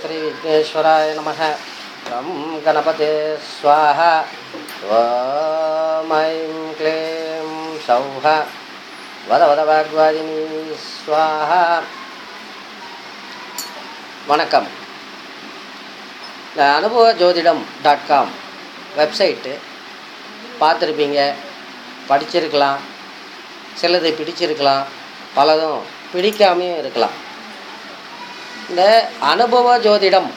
ஸ்ரீ விக்னேஸ்வராய நம ரம் கணபதே ஸ்வாஹ ஓம் ஐம் க்ளீம் சௌஹ வத வத வாக்வாதினி ஸ்வாஹ வணக்கம். இந்த அனுபவ ஜோதிடம் டாட் காம் வெப்சைட்டு பார்த்துருப்பீங்க. படிச்சிருக்கலாம். சிலதை பிடிச்சிருக்கலாம். பலதும் பிடிக்காமையும் இருக்கலாம். இந்த அனுபவ ஜோதிடம்.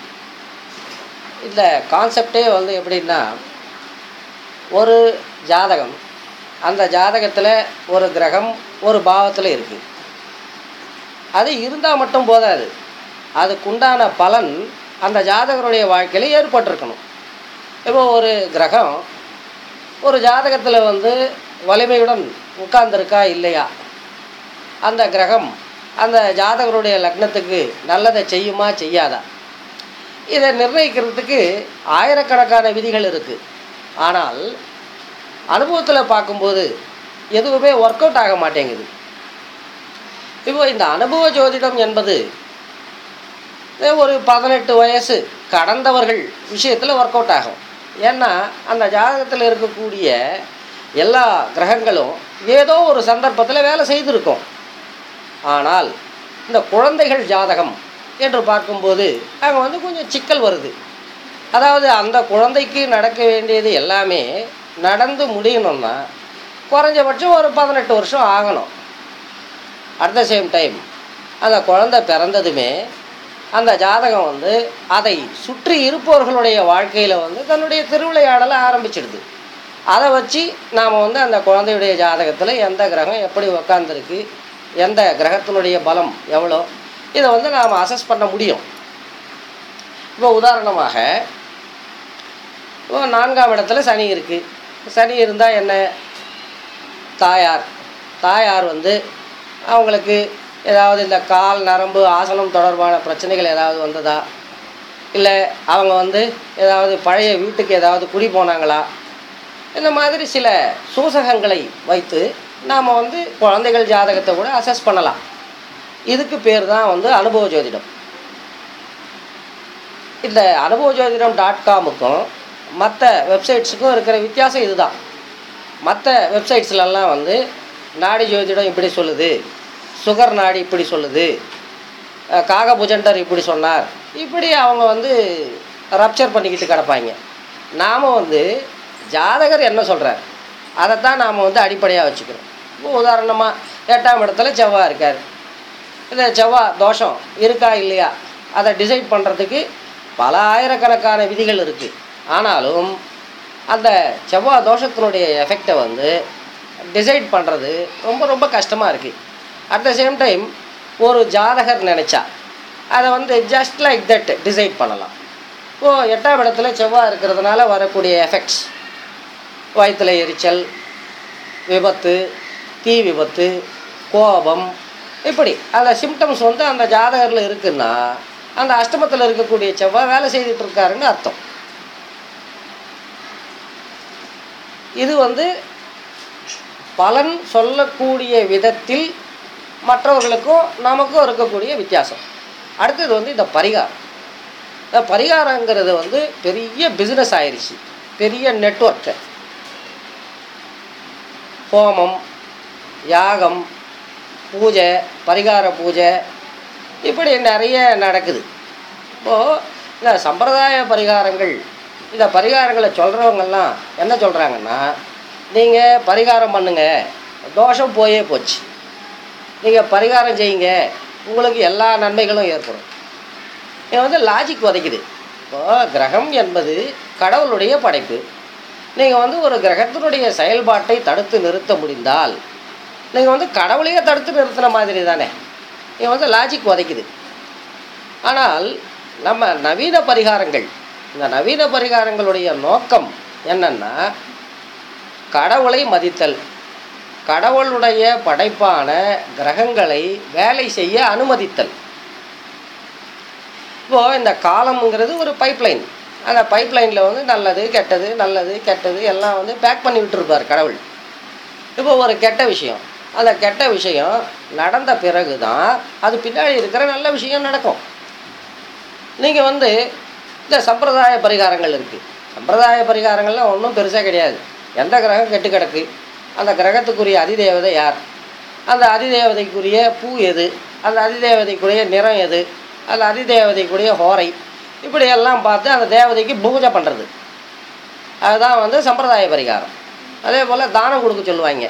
இந்த கான்செப்டே வந்து எப்படின்னா ஒரு ஜாதகம் அந்த ஜாதகத்தில் ஒரு கிரகம் ஒரு பாவத்தில் இருக்குது அது இருந்தால் மட்டும் போதாது. அதுக்குண்டான பலன் அந்த ஜாதகருடைய வாழ்க்கையில் ஏற்பட்டிருக்கணும். இப்போ ஒரு கிரகம் ஒரு ஜாதகத்தில் வந்து வலிமையுடன் உட்கார்ந்துருக்கா இல்லையா? அந்த கிரகம் அந்த ஜாதகருடைய லக்னத்துக்கு நல்லதை செய்யுமா செய்யாதா? இதை நிர்ணயிக்கிறதுக்கு ஆயிரக்கணக்கான விதிகள் இருக்குது ஆனால் அனுபவத்தில் பார்க்கும்போது எதுவுமே ஒர்க் அவுட் ஆக மாட்டேங்குது. இப்போ இந்த அனுபவ ஜோதிடம் என்பது ஒரு பதினெட்டு வயசு கடந்தவர்கள் விஷயத்தில் ஒர்க் அவுட் ஆகும். ஏன்னா அந்த ஜாதகத்தில் இருக்கக்கூடிய எல்லா கிரகங்களும் ஏதோ ஒரு சந்தர்ப்பத்தில் வேலை செய்திருக்கோம். ஆனால் இந்த குழந்தைகள் ஜாதகம் என்று பார்க்கும்போது அங்கே வந்து கொஞ்சம் சிக்கல் வருது. அதாவது அந்த குழந்தைக்கு நடக்க வேண்டியது எல்லாமே நடந்து முடியணும்னா குறைஞ்சபட்சம் ஒரு பதினெட்டு வருஷம் ஆகணும். அட் த சேம் டைம் அந்த குழந்தை பிறந்ததுமே அந்த ஜாதகம் வந்து அதை சுற்றி இருப்பவர்களுடைய வாழ்க்கையில் வந்து தன்னுடைய திருவிளையாடலை ஆரம்பிச்சிடுது. அதை வச்சு நாம் வந்து அந்த குழந்தையுடைய ஜாதகத்தில் எந்த கிரகம் எப்படி உக்காந்துருக்கு எந்த கிரகத்தினுடைய பலம் எவ்வளோ? இதை வந்து நாம் அசஸ் பண்ண முடியும். இப்போ உதாரணமாக இப்போ நான்காம் இடத்துல சனி இருக்குது சனி இருந்தால் என்ன? தாயார். தாயார் வந்து அவங்களுக்கு ஏதாவது இந்த கால் நரம்பு ஆசனம் தொடர்பான பிரச்சனைகள் ஏதாவது வந்ததா? இல்லை அவங்க வந்து ஏதாவது பழைய வீட்டுக்கு ஏதாவது குடி போனாங்களா? இந்த மாதிரி சில சூசகங்களை வைத்து நாம் வந்து குழந்தைகள் ஜாதகத்தை கூட அசஸ் பண்ணலாம். இதுக்கு பேர் தான் வந்து அனுபவ ஜோதிடம். இந்த அனுபவ ஜோதிடம் டாட் காமுக்கும் மற்ற வெப்சைட்ஸுக்கும் இருக்கிற வித்தியாசம் இதுதான். மற்ற வெப்சைட்ஸ்லலாம் வந்து நாடி ஜோதிடம் இப்படி சொல்லுது சுகர் நாடி இப்படி சொல்லுது காக காகபுஜண்டர் இப்படி சொன்னார். இப்படி அவங்க வந்து ரப்சர் பண்ணிக்கிட்டு கிடப்பாங்க. நாம் வந்து ஜாதகர் என்ன சொல்கிறார் அதைத்தான் நாம் வந்து அடிப்படையாக வச்சுக்கிறோம். இப்போ உதாரணமாக எட்டாம் இடத்துல செவ்வாய் இருக்கார். இந்த செவ்வாய் தோஷம் இருக்கா இல்லையா? அதை டிசைட் பண்ணுறதுக்கு பல ஆயிரக்கணக்கான விதிகள் இருக்குது ஆனாலும் அந்த செவ்வாய் தோஷத்தினுடைய எஃபெக்டை வந்து டிசைட் பண்ணுறது ரொம்ப ரொம்ப கஷ்டமாக இருக்குது அட் த சேம் டைம் ஒரு ஜாதகர் நினச்சா அதை வந்து ஜஸ்ட் லைக் தட் டிசைட் பண்ணலாம். இப்போது எட்டாம் இடத்துல செவ்வாய் இருக்கிறதுனால வரக்கூடிய எஃபெக்ட்ஸ் வயிற்றுல எரிச்சல் விபத்து தீ விபத்து கோபம் இப்படி. அந்த சிம்டம்ஸ் வந்து அந்த ஜாதகரில் இருக்குன்னா அந்த அஷ்டமத்தில் இருக்கக்கூடிய செவ்வாய் வேலை செய்துட்டு இருக்காருன்னு அர்த்தம். இது வந்து பலன் சொல்லக்கூடிய விதத்தில் மற்றவர்களுக்கும் நமக்கும் இருக்கக்கூடிய வித்தியாசம். அடுத்தது வந்து இந்த பரிகாரம். இந்த பரிகாரங்கிறது வந்து பெரிய பிஸ்னஸ் ஆயிடுச்சு பெரிய நெட்ஒர்க்கு ஹோமம் யாகம் பூஜை பரிகார பூஜை இப்படி நிறைய நடக்குது. இப்போது இந்த சம்பிரதாய பரிகாரங்கள் இந்த பரிகாரங்களை சொல்கிறவங்கெல்லாம் என்ன சொல்கிறாங்கன்னா நீங்கள் பரிகாரம் பண்ணுங்கள் தோஷம் போயே போச்சு. நீங்கள் பரிகாரம் செய்யுங்க உங்களுக்கு எல்லா நன்மைகளும் ஏற்படும். இது வந்து லாஜிக் உதைக்குது இப்போது கிரகம் என்பது கடவுளுடைய படைப்பு. நீங்கள் வந்து ஒரு கிரகத்தினுடைய செயல்பாட்டை தடுத்து நிறுத்த முடிந்தால் நீங்கள் வந்து கடவுளையே தடுத்து நிறுத்தின மாதிரி தானே நீங்கள் வந்து லாஜிக் உதைக்குது. ஆனால் நம்ம நவீன பரிகாரங்கள் இந்த நவீன பரிகாரங்களுடைய நோக்கம் என்னென்னா கடவுளை மதித்தல். கடவுளுடைய படைப்பான கிரகங்களை வேலை செய்ய அனுமதித்தல். இப்போது இந்த காலம்ங்கிறது ஒரு பைப்லைன் அந்த பைப்லைனில் வந்து நல்லது கெட்டது நல்லது கெட்டது எல்லாம் வந்து பேக் பண்ணி விட்டுருப்பார் கடவுள். இப்போ ஒரு கெட்ட விஷயம். அந்த கெட்ட விஷயம் நடந்த பிறகு தான் அது பின்னாடி இருக்கிற நல்ல விஷயம் நடக்கும். நீங்கள் வந்து இந்த சம்பிரதாய பரிகாரங்கள் இருக்குது சம்பிரதாய பரிகாரங்கள்லாம் ஒன்றும் பெருசாக கிடையாது. எந்த கிரகம் கெட்டு கிடக்கு? அந்த கிரகத்துக்குரிய அதிதேவதை யார்? அந்த அதிதேவதைக்குரிய பூ எது? அந்த அதிதேவதைக்குரிய நிறம் எது? அந்த அதிதேவதைக்குரிய ஹோரை? இப்படியெல்லாம் பார்த்து அந்த தேவதைக்கு பூஜை பண்ணுறது அதுதான் வந்து சம்பிரதாய பரிகாரம். அதே போல் தானம் கொடுக்க சொல்லுவாங்க.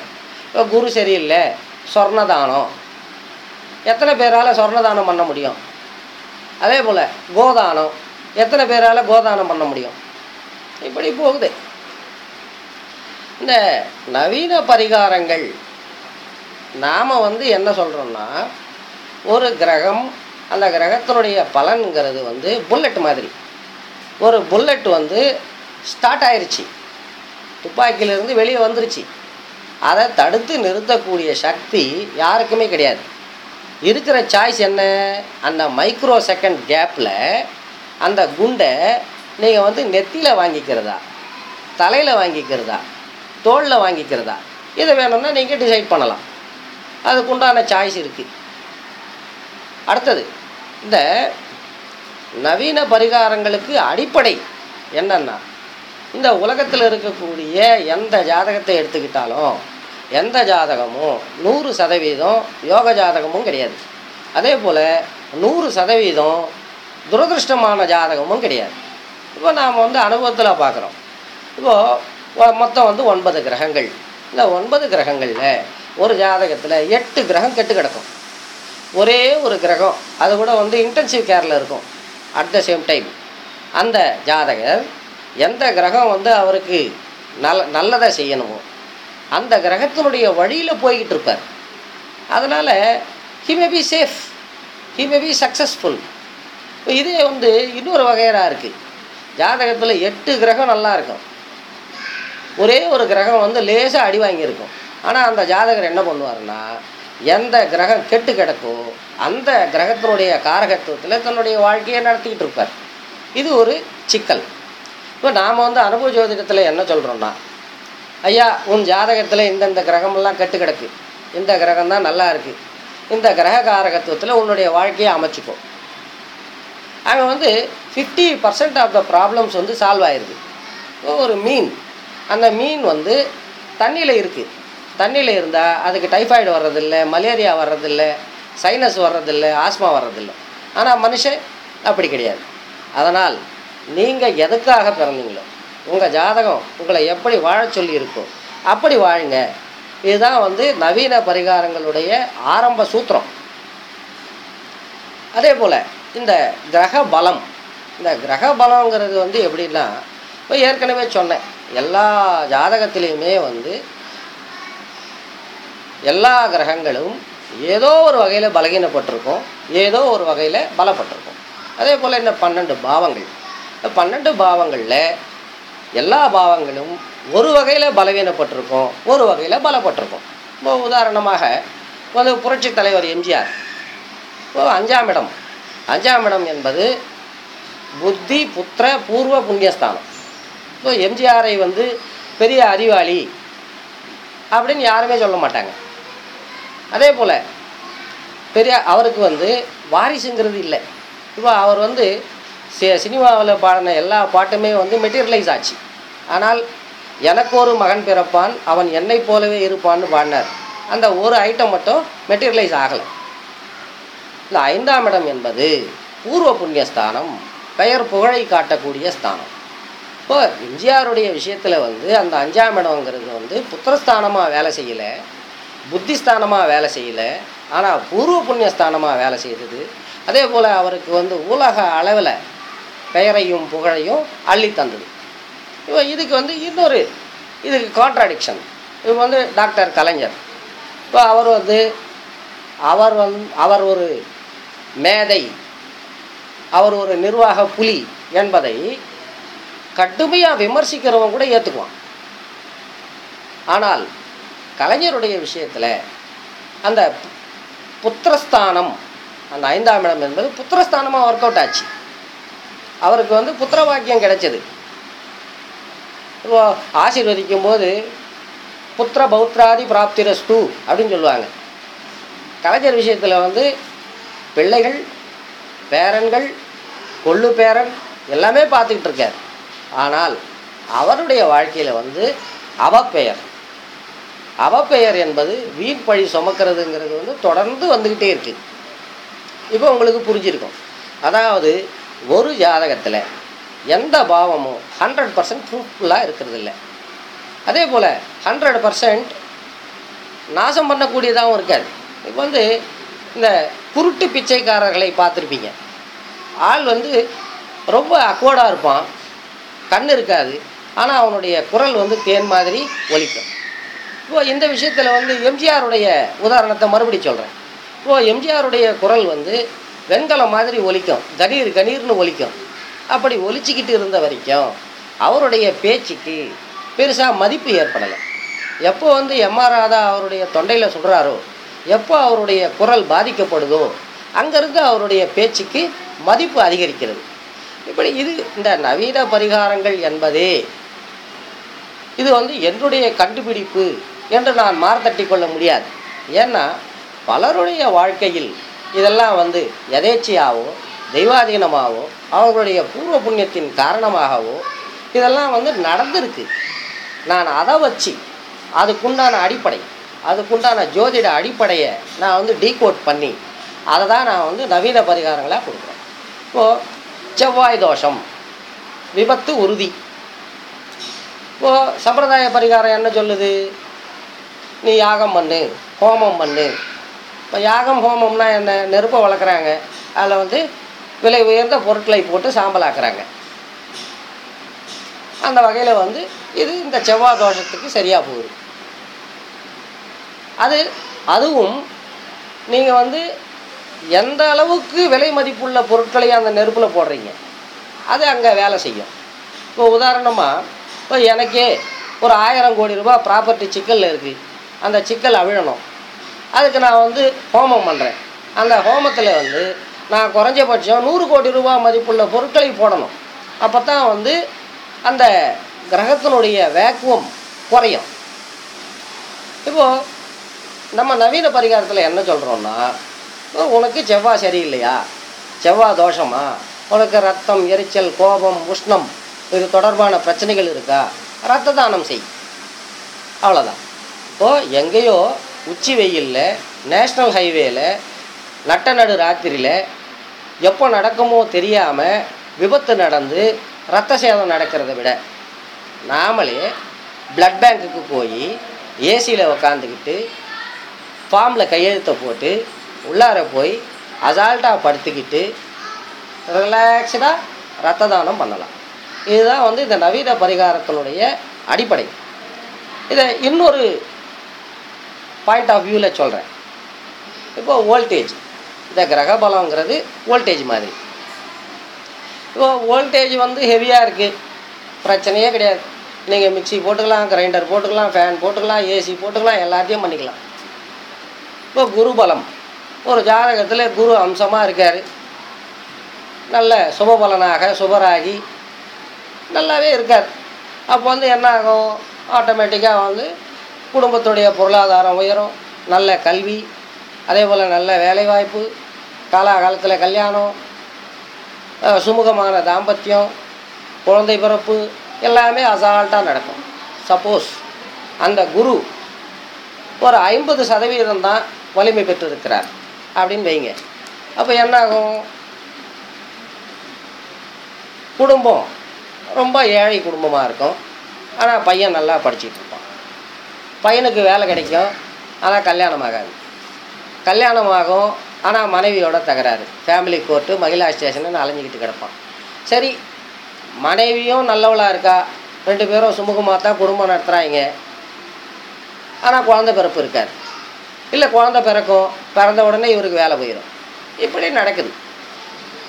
இப்போ குரு சரியில்லை சொர்ணதானம். எத்தனை பேரால் சொர்ணதானம் பண்ண முடியும்? அதே போல் கோதானம். எத்தனை பேரால் கோதானம் பண்ண முடியும்? இப்படி போகுது. இந்த நவீன பரிகாரங்கள் நாம் வந்து என்ன சொல்கிறோம்னா ஒரு கிரகம் அந்த கிரகத்தினுடைய பலன்கிறது வந்து புல்லட் மாதிரி. ஒரு புல்லட் வந்து ஸ்டார்ட் ஆயிடுச்சு துப்பாக்கியிலேருந்து வெளியே வந்துருச்சு. அதை தடுத்து நிறுத்தக்கூடிய சக்தி யாருக்குமே கிடையாது. இருக்கிற சாய்ஸ் என்ன? அந்த மைக்ரோ செகண்ட் கேப்பில் அந்த குண்டை நீங்கள் வந்து நெத்தியில் வாங்கிக்கிறதா? தலையில் வாங்கிக்கிறதா? தோளில் வாங்கிக்கிறதா? இதை வேணும்னா நீங்கள் டிசைட் பண்ணலாம். அதுக்குண்டான சாய்ஸ் இருக்குது அடுத்தது இந்த நவீன பரிகாரங்களுக்கு அடிப்படை என்னென்னா இந்த உலகத்தில் இருக்கக்கூடிய எந்த ஜாதகத்தை எடுத்துக்கிட்டாலும் எந்த ஜாதகமும் நூறு சதவீதம் யோக ஜாதகமும் கிடையாது. அதே போல் நூறு சதவீதம் துரதிருஷ்டமான ஜாதகமும் கிடையாது. இப்போ நாம் வந்து அனுபவத்தில் பார்க்குறோம் இப்போது மொத்தம் வந்து ஒன்பது கிரகங்கள். இந்த ஒன்பது கிரகங்களில் ஒரு ஜாதகத்தில் எட்டு கிரகம் கெட்டு கிடக்கும். ஒரே ஒரு கிரகம் அது கூட வந்து இன்டென்சிவ் கேரில் இருக்கும். அட் த சேம் டைம் அந்த ஜாதகர் எந்த கிரகம் வந்து அவருக்கு நல்ல நல்லதாக செய்யணுமோ அந்த கிரகத்தினுடைய வழியில் போய்கிட்டு இருப்பார். அதனால் he may be safe he may be successful இப்போ இதே வந்து இன்னொரு வகையராக இருக்குது ஜாதகத்தில் எட்டு கிரகம் நல்லா இருக்கும். ஒரே ஒரு கிரகம் வந்து லேசாக அடி வாங்கியிருக்கும். ஆனால் அந்த ஜாதகர் என்ன பண்ணுவாருன்னா எந்த கிரகம் கெட்டு கிடக்கோ அந்த கிரகத்தினுடைய காரகத்துவத்தில் தன்னுடைய வாழ்க்கையை நடத்திக்கிட்டு இருப்பார். இது ஒரு சிக்கல். இப்போ நாம் வந்து அனுபவ ஜோதிடத்தில் என்ன சொல்கிறோம்னா ஐயா உன் ஜாதகத்தில் இந்தந்த கிரகமெல்லாம் கெட்டு கிடக்கு. இந்த கிரகம் தான் நல்லா இருக்குது இந்த கிரக காரகத்துவத்தில் உன்னுடைய வாழ்க்கையை அமைச்சிக்கோ. அங்கே வந்து fifty percent of the problems வந்து சால்வ் ஆயிருக்கு ஒரு மீன். அந்த மீன் வந்து தண்ணியில் இருக்குது தண்ணியில் இருந்தால் அதுக்கு டைஃபாய்டு வர்றதில்ல மலேரியா வர்றதில்ல சைனஸ் வர்றதில்ல ஆஸ்மா வர்றதில்லை. ஆனால் மனுஷன் அப்படி கிடையாது. அதனால் நீங்கள் எதுக்காக பிறந்தீங்களோ உங்கள் ஜாதகம் உங்களை எப்படி வாழ சொல்லியிருக்கோ அப்படி வாழுங்க. இதுதான் வந்து நவீன பரிகாரங்களுடைய ஆரம்ப சூத்திரம். அதே போல் இந்த கிரக பலம் இந்த கிரக பலங்கிறது வந்து எப்படின்னா இப்போ ஏற்கனவே சொன்னேன் எல்லா ஜாதகத்திலையுமே வந்து எல்லா கிரகங்களும் ஏதோ ஒரு வகையில் பலகீனப்பட்டிருக்கும் ஏதோ ஒரு வகையில் பலப்பட்டிருக்கும். அதே போல் இந்த பன்னெண்டு பாவங்கள் இந்த பன்னெண்டு பாவங்களில் எல்லா பாவங்களும் ஒரு வகையில் பலவீனப்பட்டிருக்கும் ஒரு வகையில் பலப்பட்டிருக்கும். இப்போ உதாரணமாக வந்து புரட்சி தலைவர் எம்ஜிஆர். இப்போ அஞ்சாம் இடம். அஞ்சாம் இடம் என்பது புத்தி புத்திர பூர்வ புண்ணியஸ்தானம். இப்போ எம்ஜிஆரை வந்து பெரிய அறிவாளி அப்படின்னு யாருமே சொல்ல மாட்டாங்க. அதே போல் பெரிய அவருக்கு வந்து வாரிசுங்கிறது இல்லை. இப்போ அவர் வந்து சினிமாவில் பாடின எல்லா பாட்டுமே வந்து மெட்டீரியலைஸ் ஆச்சு. ஆனால் எனக்கு ஒரு மகன் பிறப்பான் அவன் என்னை போலவே இருப்பான்னு பாடினார். அந்த ஒரு ஐட்டம் மட்டும் மெட்டீரியலைஸ் ஆகலை. இந்த ஐந்தாம் இடம் என்பது பூர்வ புண்ணிய ஸ்தானம் பெயர் புகழை காட்டக்கூடிய ஸ்தானம். இப்போ எம்ஜிஆருடைய விஷயத்தில் வந்து அந்த அஞ்சாம் இடங்கிறது வந்து புத்திரஸ்தானமாக வேலை செய்யலை புத்திஸ்தானமாக வேலை செய்யலை ஆனால் பூர்வ புண்ணிய ஸ்தானமாக வேலை செய்தது. அதே போல் அவருக்கு வந்து உலக அளவில் பெயரையும் புகழையும் அள்ளி தந்தது. இப்போ இதுக்கு வந்து இன்னொரு இதுக்கு கான்ட்ராடிக்ஷன் இப்போ வந்து டாக்டர் கலைஞர். இப்போ அவர் வந்து அவர் வந் அவர் ஒரு மேதை அவர் ஒரு நிர்வாக புலி என்பதை கடுமையாக விமர்சிக்கிறவன் கூட ஏற்றுக்குவான் ஆனால் கலைஞருடைய விஷயத்தில் அந்த புத்திரஸ்தானம் அந்த ஐந்தாம் இடம் என்பது புத்திரஸ்தானமாக ஒர்க் அவுட் ஆச்சு. அவருக்கு வந்து புத்திர வாக்கியம் கிடைச்சது. இப்போ ஆசீர்வதிக்கும் போது புத்திர பௌத்ராதி பிராப்திரஸ்து அப்படின்னு சொல்லுவாங்க. கலைஞர் விஷயத்தில் வந்து பிள்ளைகள் பேரன்கள் கொள்ளு பேரன் எல்லாமே பார்த்துக்கிட்டு இருக்கார். ஆனால் அவருடைய வாழ்க்கையில் வந்து அவப்பெயர். அவப்பெயர் என்பது வீண் பழி சுமக்கிறதுங்கிறது வந்து தொடர்ந்து வந்துக்கிட்டே இருக்குது இப்போ உங்களுக்கு புரிஞ்சிருக்கும். அதாவது ஒரு ஜாதகத்தில் எந்த பாவமும் ஹண்ட்ரட் பர்சன்ட் ஃப்ரூட்ஃபுல்லாக இருக்கிறது இல்லை அதே போல் ஹண்ட்ரட் பர்சன்ட் நாசம் பண்ணக்கூடியதாகவும் இருக்காது. இப்போ வந்து இந்த குருட்டு பிச்சைக்காரர்களை பார்த்துருப்பீங்க. ஆள் வந்து ரொம்ப அக்கோடாக இருப்பான். கண் இருக்காது. ஆனால் அவனுடைய குரல் வந்து தேன் மாதிரி ஒலிக்கும். இப்போ இந்த விஷயத்தில் வந்து எம்ஜிஆருடைய உதாரணத்தை மறுபடி சொல்கிறேன் இப்போ எம்ஜிஆருடைய குரல் வந்து வெண்கலம் மாதிரி ஒலிக்கும். கணீர் கணீர்னு ஒலிக்கும். அப்படி ஒலிச்சிக்கிட்டு இருந்த வரைக்கும் அவருடைய பேச்சுக்கு பெருசாக மதிப்பு ஏற்படலை. எப்போ வந்து எம்ஆர் ராதா அவருடைய தொண்டையில் சுடுறாரோ எப்போ அவருடைய குரல் பாதிக்கப்படுதோ அங்கேருந்து அவருடைய பேச்சுக்கு மதிப்பு அதிகரிக்கிறது. இப்படி இது இந்த நவீன பரிகாரங்கள் என்பதே இது வந்து என்னுடைய கண்டுபிடிப்பு என்று நான் மார்த்தட்டி கொள்ள முடியாது. ஏன்னா பலருடைய வாழ்க்கையில் இதெல்லாம் வந்து எதேச்சையாகவும் தெய்வாதீனமாகவோ அவர்களுடைய பூர்வ புண்ணியத்தின் காரணமாகவோ இதெல்லாம் வந்து நடந்திருக்கு. நான் அதை வச்சு அதுக்குண்டான அடிப்படை அதுக்குண்டான ஜோதிட அடிப்படையை நான் வந்து டீகோட் பண்ணி அதை தான் நான் வந்து நவீன பரிகாரங்களாக கொடுக்குறேன். இப்போது செவ்வாய் தோஷம் விபத்து உறுதி. இப்போது சம்பிரதாய பரிகாரம் என்ன சொல்லுது? நீ யாகம் பண்ணு ஹோமம் பண்ணு இப்போ யாகம் ஹோமம்னா என்ன? நெருப்பை வளர்க்குறாங்க. அதில் வந்து விலை உயர்ந்த பொருட்களை போட்டு சாம்பலாக்குறாங்க. அந்த வகையில் வந்து இது இந்த செவ்வாய் தோஷத்துக்கு சரியாக போகுது. அது அதுவும் நீங்கள் வந்து எந்த அளவுக்கு விலை மதிப்புள்ள பொருட்களை அந்த நெருப்பில் போடுறீங்க அது அங்கே வேலை செய்யும். இப்போ உதாரணமாக இப்போ எனக்கே ஒரு ஆயிரம் கோடி ரூபாய் ப்ராப்பர்ட்டி சிக்கலில் இருக்குது அந்த சிக்கல் அவிழணும். அதுக்கு நான் வந்து ஹோமம் பண்ணுறேன் அந்த ஹோமத்தில் வந்து நான் குறைஞ்சபட்சம் நூறு கோடி ரூபா மதிப்புள்ள பொருட்களை போடணும். அப்போ தான் வந்து அந்த கிரகத்தினுடைய வேக்குவம் குறையும். இப்போது நம்ம நவீன பரிகாரத்தில் என்ன சொல்கிறோன்னா உனக்கு செவ்வாய் சரியில்லையா? செவ்வாய் தோஷமா? உனக்கு ரத்தம் எரிச்சல் கோபம் உஷ்ணம் இது தொடர்பான பிரச்சனைகள் இருக்கா? ரத்த தானம் செய். அவ்வளோதான் இப்போது எங்கேயோ உச்சி வெயிலில் நேஷ்னல் ஹைவேயில் நட்ட நடு ராத்திரியில் எப்போ நடக்குமோ தெரியாமல் விபத்து நடந்து ரத்த சேதம் நடக்கிறத விட நாமளே பிளட் பேங்க்குக்கு போய் ஏசியில் உக்காந்துக்கிட்டு ஃபார்மில் கையெழுத்தை போட்டு உள்ளார போய் அசால்ட்டாக படுத்துக்கிட்டு ரிலாக்ஸ்டாக ரத்த தானம் பண்ணலாம். இதுதான் வந்து இந்த நவீன பரிகாரத்தினுடைய அடிப்படை. இதை இன்னொரு பாயிண்ட் ஆஃப் வியூவில் சொல்கிறேன் இப்போது வோல்டேஜ் இந்த கிரக பலங்கிறது வோல்டேஜ் மாதிரி. இப்போது வோல்டேஜ் வந்து ஹெவியாக இருக்குது பிரச்சனையே கிடையாது. நீங்கள் மிக்ஸி போட்டுக்கலாம் கிரைண்டர் போட்டுக்கலாம் ஃபேன் போட்டுக்கலாம் ஏசி போட்டுக்கலாம் எல்லாத்தையும் பண்ணிக்கலாம். இப்போ குரு பலம். ஒரு ஜாதகத்தில் குரு அம்சமாக இருக்கார். நல்ல சுபபலனாக சுபராகி நல்லாவே இருக்கார். அப்போ வந்து என்ன ஆகும்? ஆட்டோமேட்டிக்காக வந்து குடும்பத்துடைய பொருளாதாரம் உயரும் நல்ல கல்வி அதே போல் நல்ல வேலைவாய்ப்பு காலாகாலத்தில் கல்யாணம் சுமூகமான தாம்பத்தியம் குழந்தை பிறப்பு எல்லாமே அசால்ட்டாக நடக்கும். சப்போஸ் அந்த குரு ஒரு ஐம்பது சதவீதம் தான் வலிமை பெற்றிருக்கிறார் அப்படின்னு வைங்க. அப்போ என்னாகும்? குடும்பம் ரொம்ப ஏழை குடும்பமாக இருக்கும். ஆனால் பையன் நல்லா படிச்சிட்டு பையனுக்கு வேலை கிடைக்கும் ஆனால் கல்யாணம் ஆகாது கல்யாணம் ஆகும் ஆனால் மனைவியோட தகராறு. ஃபேமிலி கோர்ட்டு மகிழா ஸ்டேஷன்னு அலைஞ்சிக்கிட்டு கிடப்பான். சரி மனைவியும் நல்லவளாக இருக்கா? ரெண்டு பேரும் சுமூகமாக தான் குடும்பம் நடத்துகிறாங்க ஆனால் குழந்தை பிறப்பு இருக்காது. இல்லை குழந்தை பிறக்கும் பிறந்த உடனே இவருக்கு வேலை போயிடும் இப்படி நடக்குது.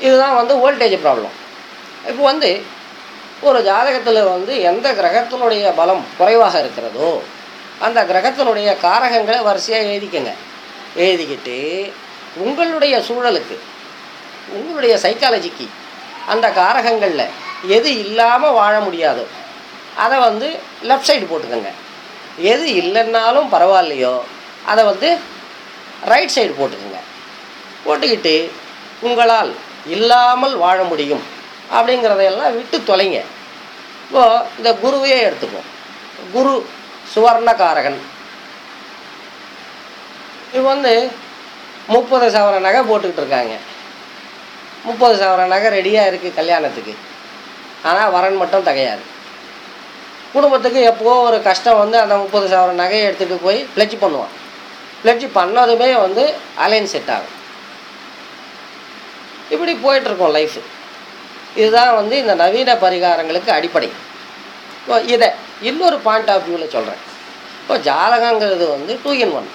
இதுதான் வந்து வோல்டேஜ் ப்ராப்ளம் இப்போ வந்து ஒரு ஜாதகத்தில் வந்து எந்த கிரகத்தினுடைய பலம் குறைவாக இருக்கிறதோ அந்த கிரகத்தினுடைய காரகங்களை வரிசையாக எழுதிக்கங்க. எழுதிக்கிட்டு உங்களுடைய சூழலுக்கு உங்களுடைய சைக்காலஜிக்கு அந்த காரகங்களில் எது இல்லாமல் வாழ முடியாதோ அதை வந்து லெஃப்ட் சைடு போட்டுக்கோங்க. எது இல்லைன்னாலும் பரவாயில்லையோ அதை வந்து ரைட் சைடு போட்டுக்கோங்க. போட்டுக்கிட்டு உங்களால் இல்லாமல் வாழ முடியும் அப்படிங்கிறதையெல்லாம் விட்டு தொலைங்க. இப்போது இந்த குருவையே எடுத்துப்போம். குரு சுவர்ணக்காரகன் இது வந்து முப்பது சவர நகை போட்டுக்கிட்டு இருக்காங்க. முப்பது சவர நகை ரெடியாக இருக்குது கல்யாணத்துக்கு. ஆனால் வரன் மட்டும் தகையாது. குடும்பத்துக்கு எப்போ ஒரு கஷ்டம் வந்து அந்த முப்பது சவர நகையை எடுத்துகிட்டு போய் பிளட்ஜ் பண்ணுவான். பிளட்ஜ் பண்ணதுமே வந்து அலைன் செட் ஆகும். இப்படி போயிட்டுருக்கோம் லைஃப் இதுதான் வந்து இந்த நவீன பரிகாரங்களுக்கு அடிப்படை. இப்போ இதை இன்னொரு பாயிண்ட் ஆஃப் வியூவில் சொல்கிறேன் இப்போ ஜாதகங்கிறது வந்து டூ இன் ஒன்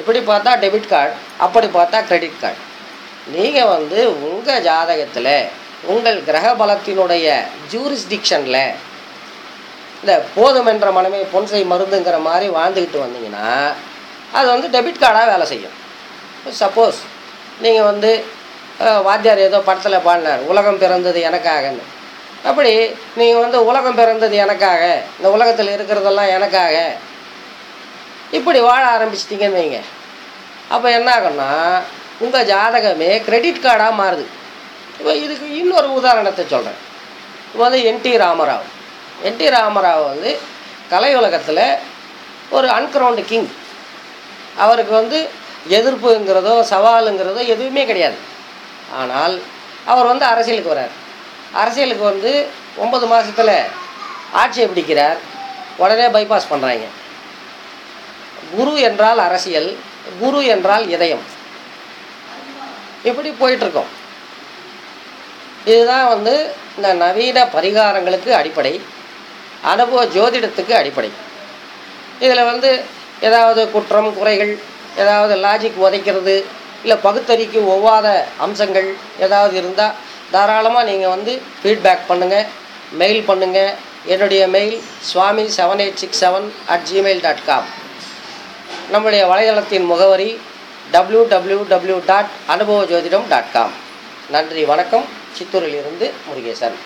இப்படி பார்த்தா டெபிட் கார்டு அப்படி பார்த்தா கிரெடிட் கார்டு நீங்கள் வந்து உங்கள் ஜாதகத்தில் உங்கள் கிரக பலத்தினுடைய ஜூரிஸ்டிக்ஷனில் இந்த போதும் என்ற மனமே பொன்சை மருந்துங்கிற மாதிரி வாழ்ந்துக்கிட்டு வந்தீங்கன்னா அது வந்து டெபிட் கார்டாக வேலை செய்யும். சப்போஸ் நீங்கள் வந்து வாத்தியார் ஏதோ படத்தில் பாடினார் உலகம் பிறந்தது எனக்காகன்னு. அப்படி நீங்கள் வந்து உலகம் பிறந்தது எனக்காக இந்த உலகத்தில் இருக்கிறதெல்லாம் எனக்காக இப்படி வாழ ஆரம்பிச்சிட்டிங்கன்னு வைங்க. அப்போ என்ன ஆகும்னா உங்கள் ஜாதகமே கிரெடிட் கார்டாக மாறுது. இப்போ இதுக்கு இன்னொரு உதாரணத்தை சொல்கிறேன் இப்போ வந்து என்டி ராமராவ். என்டி ராமராவ் வந்து கலை உலகத்தில் ஒரு அன்கிரவுண்டு கிங் அவருக்கு வந்து எதிர்ப்புங்கிறதோ சவாலுங்கிறதோ எதுவுமே கிடையாது. ஆனால் அவர் வந்து அரசியலுக்கு வரார் அரசியலுக்கு வந்து ஒன்பது மாதத்தில் ஆட்சியை பிடிக்கிறார். உடனே பைபாஸ் பண்ணுறாங்க குரு என்றால் அரசியல் குரு என்றால் இதயம். இப்படி போயிட்டுருக்கோம். இதுதான் வந்து இந்த நவீன பரிகாரங்களுக்கு அடிப்படை அனுபவ ஜோதிடத்துக்கு அடிப்படை. இதில் வந்து ஏதாவது குற்றம் குறைகள் ஏதாவது லாஜிக் உதைக்கிறது இல்லை பகுத்தறிக்கு ஒவ்வாத அம்சங்கள் ஏதாவது இருந்தால் தாராளமாக நீங்கள் வந்து ஃபீட்பேக் பண்ணுங்கள் மெயில் பண்ணுங்கள் என்னுடைய mail Swami seven eight six seven at Gmail dot com நம்முடைய வலைதளத்தின் முகவரி டபிள்யூ டபிள்யூ டபிள்யூ டாட் அனுபவ ஜோதிடம் டாட் காம் நன்றி வணக்கம். சித்தூரிலிருந்து முருகேசன்.